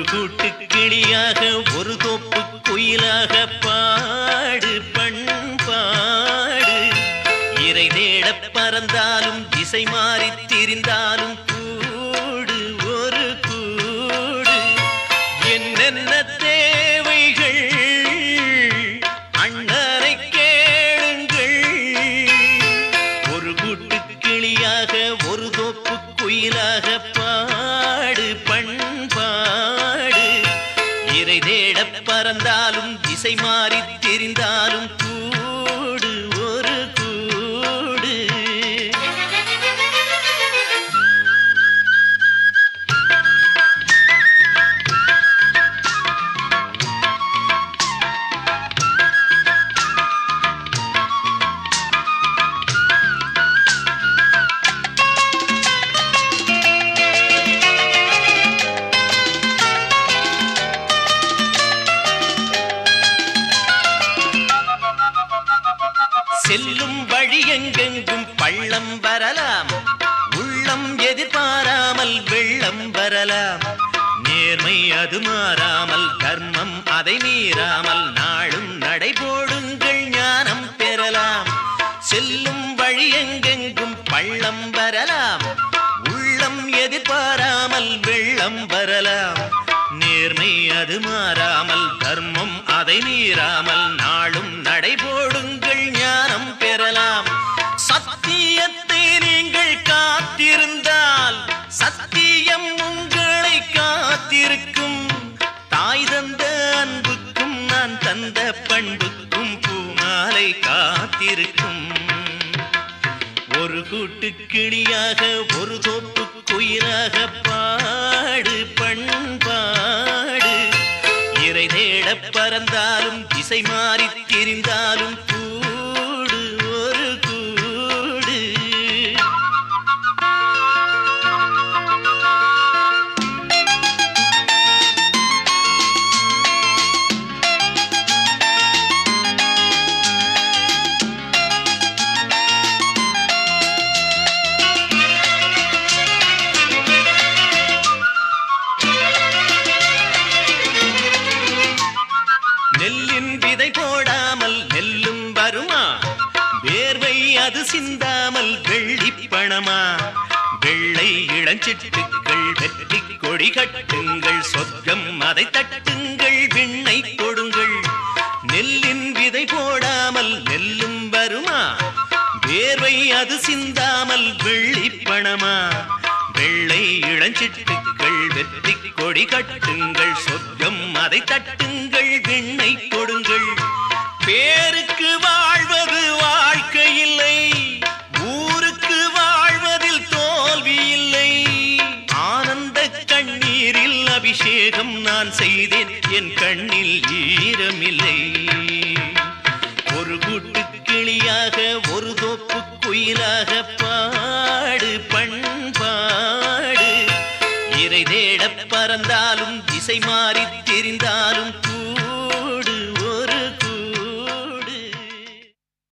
ஒரு கூட்டு கிளியாக ஒரு தோப்பு குயிலாக பாடு பண்பாடு இறை தேட பறந்தாலும் திசை மாறி திரிந்தாலும் கூடு ஒரு கூடு. என்னென்ன தேவைகள்? அண்ணனை கேளுங்கள். ஒரு கூட்டு கிளியாக ஒரு தோப்பு குயிலாக தேட பறந்தாலும் திசை மாறி தெரிந்தாலும் தூ வழி எங்கெங்கும் பள்ளம் வரலாம். உள்ளம் எதிர்பாராமல் வெள்ளம் வரலாம். நேர்மை அது மாறாமல் தர்மம் அதை மீறாமல் நாளும் நடைபோடுங்கள் ஞானம் பெறலாம். செல்லும் வழி எங்கெங்கும் பள்ளம் வரலாம். உள்ளம் எதிர்பாராமல் வெள்ளம் வரலாம். நேர்மை அது மாறாமல் தர்மம் அதை மீறாமல் நாளும் நடைபோடுங்கள் காத்திருக்கும். ஒரு கூட்டு கிளியாக ஒரு தோப்பு குயிலாக பாடு பண்பாடு. இறை தேட பறந்தாலும் திசை மாறி திரிந்தாலும் கூடு நெல்லின் விதை போடாமல் நெல்லும் வருமா? வேர்வை அது சிந்தாமல் வெள்ளி பணமா? வெள்ளை இளஞ்சிட்டுக்கள் வெற்றி கொடி கட்டுங்கள் சொர்க்கம் அதை தட்டுங்கள் விண்ணை கொடுங்கள். நெல்லின் விதை போடாமல் நெல்லும் வருமா? வேர்வை அது சிந்தாமல் வெள்ளி பணமா? வெள்ளை இளஞ்சிட்டுக்கள் வெற்றி கொடி கட்டுங்கள் சொர்க்கம் அதை தட்டுங்கள். விண்ணை கொடுங்கள். பேருக்கு வாழ்வது வாழ்க்கை இல்லை ஊருக்கு வாழ்வதில் தோல்வி இல்லை. ஆனந்த கண்ணீரில் அபிஷேகம் நான் செய்தேன். என் கண்ணில் ஈரமில்லை. ஒரு கூட்டு கிளியாக ஒரு தோப்பு குயிலாக பாடு பண்பாடு. இறை தேட பறந்தாலும் திசை மாறி தெரிந்தாலும்